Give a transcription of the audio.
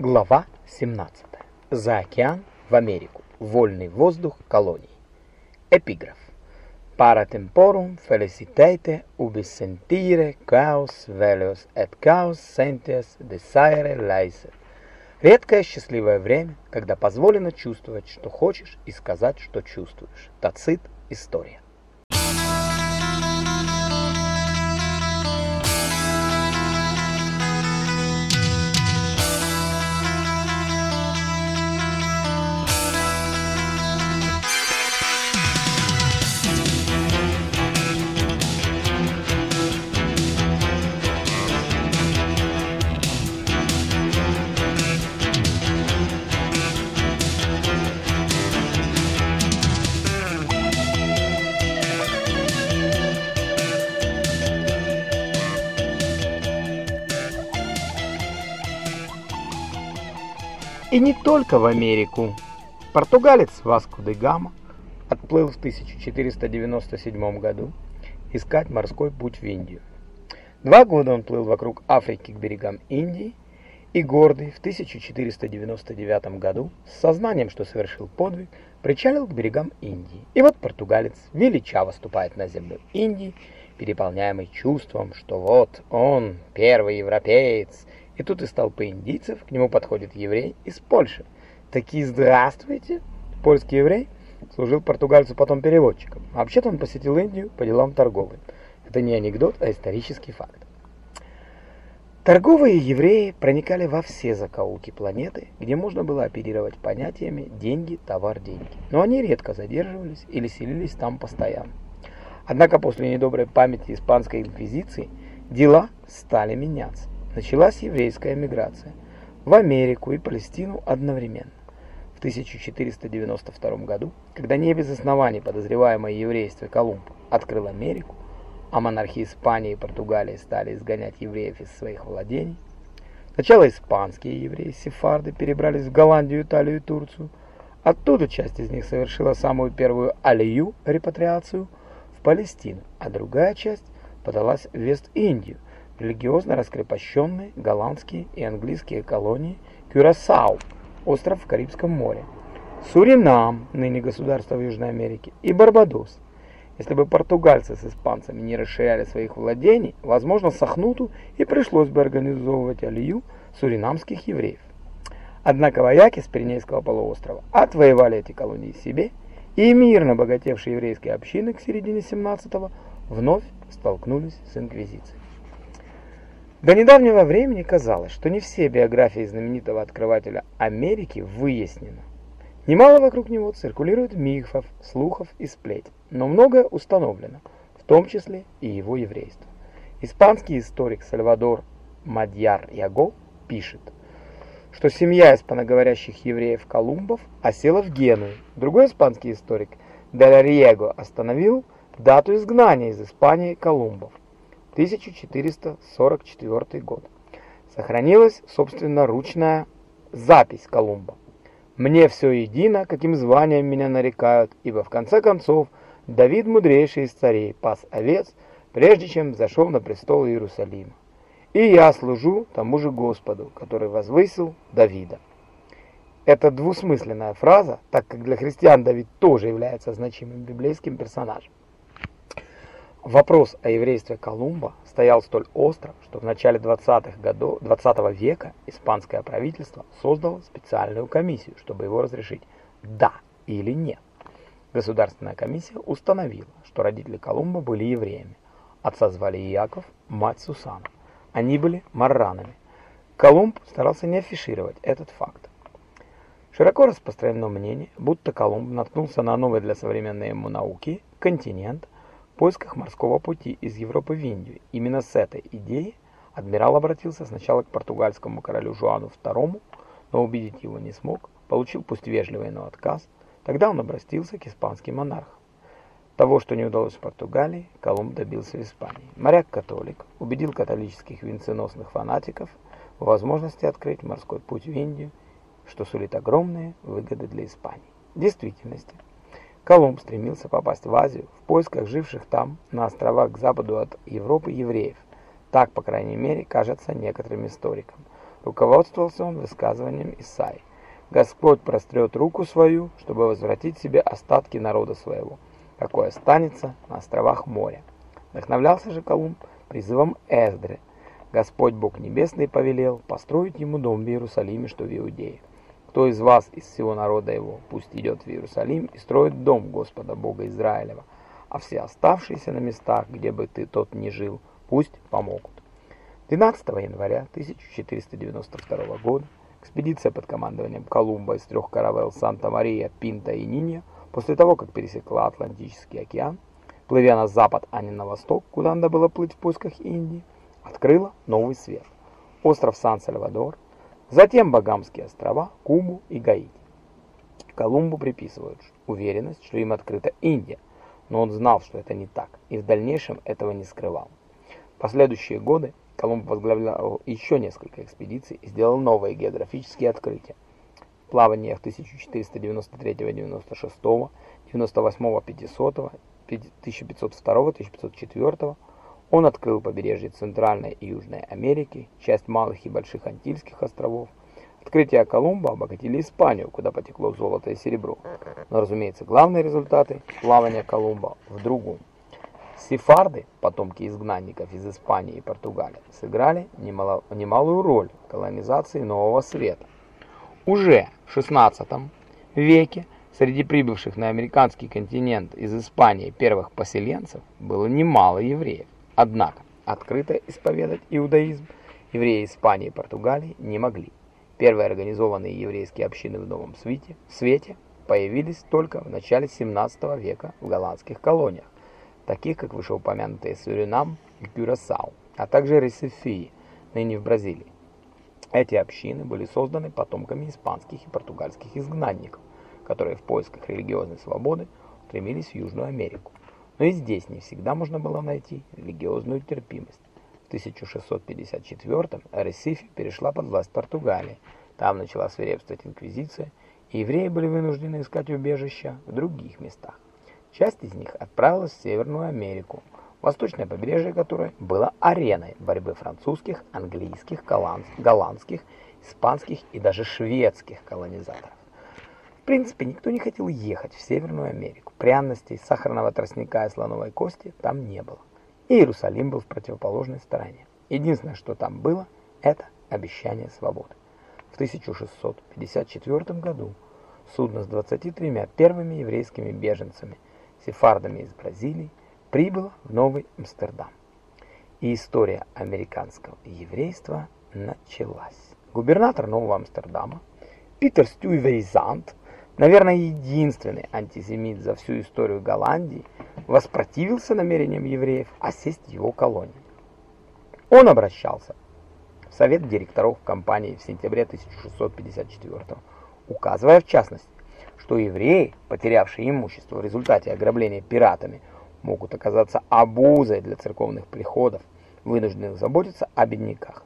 Глава 17. За океан в Америку. Вольный воздух колоний. Эпиграф. Para temporum felicitate ubi sentire caus velios et caus sentias desire laeset. Редкое счастливое время, когда позволено чувствовать, что хочешь, и сказать, что чувствуешь. Тацит. История. И не только в Америку. Португалец Васко де Гама отплыл в 1497 году искать морской путь в Индию. Два года он плыл вокруг Африки к берегам Индии и гордый в 1499 году с сознанием, что совершил подвиг, причалил к берегам Индии. И вот португалец величаво ступает на землю Индии, переполняемый чувством, что вот он, первый европеец, и тут из толпы индийцев к нему подходит еврей из Польши. Такие здравствуйте! Польский еврей служил португальцу потом переводчиком. Вообще-то он посетил Индию по делам торговли. Это не анекдот, а исторический факт. Торговые евреи проникали во все закоулки планеты, где можно было оперировать понятиями «деньги», «товар», «деньги». Но они редко задерживались или селились там постоянно. Однако после недоброй памяти испанской инквизиции дела стали меняться началась еврейская миграция в Америку и Палестину одновременно. В 1492 году, когда не без оснований подозреваемое еврейство Колумб открыл Америку, а монархи Испании и Португалии стали изгонять евреев из своих владений, сначала испанские евреи сефарды перебрались в Голландию, Италию и Турцию, оттуда часть из них совершила самую первую алию, репатриацию, в Палестину, а другая часть подалась в Вест-Индию, религиозно раскрепощенные голландские и английские колонии Кюрасау, остров в Карибском море, Суринам, ныне государство в Южной Америке, и Барбадос. Если бы португальцы с испанцами не расширяли своих владений, возможно, Сахнуту и пришлось бы организовывать алию суринамских евреев. Однако вояки с Пиренейского полуострова отвоевали эти колонии себе, и мирно богатевшие еврейские общины к середине 17-го вновь столкнулись с инквизицией. До недавнего времени казалось, что не все биографии знаменитого открывателя Америки выяснены. Немало вокруг него циркулирует мифов, слухов и сплетен, но многое установлено, в том числе и его еврейство. Испанский историк Сальвадор Мадьяр Яго пишет, что семья испаноговорящих евреев Колумбов осела в Геную. Другой испанский историк Дель Риего остановил дату изгнания из Испании Колумбов 1444 год. Сохранилась собственноручная запись Колумба. «Мне все едино, каким званием меня нарекают, ибо в конце концов Давид мудрейший из царей пас овец, прежде чем зашел на престол Иерусалима. И я служу тому же Господу, который возвысил Давида». Это двусмысленная фраза, так как для христиан Давид тоже является значимым библейским персонажем. Вопрос о еврействе Колумба стоял столь остро, что в начале 20-х годов 20 века испанское правительство создало специальную комиссию, чтобы его разрешить «да» или «нет». Государственная комиссия установила, что родители Колумба были евреями. Отца звали Иаков, мать Сусана. Они были марранами. Колумб старался не афишировать этот факт. Широко распространено мнение, будто Колумб наткнулся на новый для современной ему науки континент – поисках морского пути из Европы в Индию. Именно с этой идеей адмирал обратился сначала к португальскому королю Жуану II, но убедить его не смог, получил пусть вежливый, но отказ. Тогда он обратился к испанским монархам. Того, что не удалось в Португалии, Колумб добился в Испании. Моряк-католик убедил католических венценосных фанатиков в возможности открыть морской путь в Индию, что сулит огромные выгоды для Испании. В действительности, Колумб стремился попасть в Азию в поисках живших там, на островах к западу от Европы евреев. Так, по крайней мере, кажется некоторым историкам. Руководствовался он высказыванием Исаи. Господь прострет руку свою, чтобы возвратить себе остатки народа своего, какой останется на островах моря. Вдохновлялся же Колумб призывом Эздры. Господь Бог Небесный повелел построить ему дом в Иерусалиме, что в Иудее. Кто из вас, из всего народа его, пусть идет в Иерусалим и строит дом Господа Бога Израилева, а все оставшиеся на местах, где бы ты тот ни жил, пусть помогут. 12 января 1492 года экспедиция под командованием Колумба из трех каравелл Санта-Мария, Пинта и Нинья, после того, как пересекла Атлантический океан, плывя на запад, а не на восток, куда надо было плыть в поисках Индии, открыла новый свет. Остров Сан-Сальвадор, затем Багамские острова, Кубу и Гаити. Колумбу приписывают уверенность, что им открыта Индия, но он знал, что это не так, и в дальнейшем этого не скрывал. В последующие годы Колумб возглавлял еще несколько экспедиций и сделал новые географические открытия. В плаваниях 1493-96, 98-500, 1502-1504 он открыл побережье Центральной и Южной Америки, часть малых и больших Антильских островов. Открытия Колумба обогатили Испанию, куда потекло золото и серебро. Но, разумеется, главные результаты плавания Колумба в другом. Сефарды, потомки изгнанников из Испании и Португалии, сыграли немало, немалую роль в колонизации Нового Света. Уже в XVI веке среди прибывших на американский континент из Испании первых поселенцев было немало евреев. Однако открыто исповедать иудаизм евреи Испании и Португалии не могли. Первые организованные еврейские общины в Новом Свете, свете появились только в начале 17 века в голландских колониях, таких как вышеупомянутые Суринам и Кюрасау, а также Ресифии, ныне в Бразилии. Эти общины были созданы потомками испанских и португальских изгнанников, которые в поисках религиозной свободы стремились в Южную Америку. Но и здесь не всегда можно было найти религиозную терпимость. В 1654 Ресифи перешла под власть Португалии. Там начала свирепствовать инквизиция, и евреи были вынуждены искать убежища в других местах. Часть из них отправилась в Северную Америку, восточное побережье которой было ареной борьбы французских, английских, голландских, испанских и даже шведских колонизаторов принципе, никто не хотел ехать в Северную Америку. Пряностей, сахарного тростника и слоновой кости там не было. И Иерусалим был в противоположной стороне. Единственное, что там было, это обещание свободы. В 1654 году судно с 23 первыми еврейскими беженцами, сефардами из Бразилии, прибыло в Новый Амстердам. И история американского еврейства началась. Губернатор Нового Амстердама Питер Стюйвейзант наверное, единственный антисемит за всю историю Голландии, воспротивился намерениям евреев осесть в его колонии. Он обращался в совет директоров компании в сентябре 1654 указывая в частности, что евреи, потерявшие имущество в результате ограбления пиратами, могут оказаться обузой для церковных приходов, вынужденных заботиться о бедняках.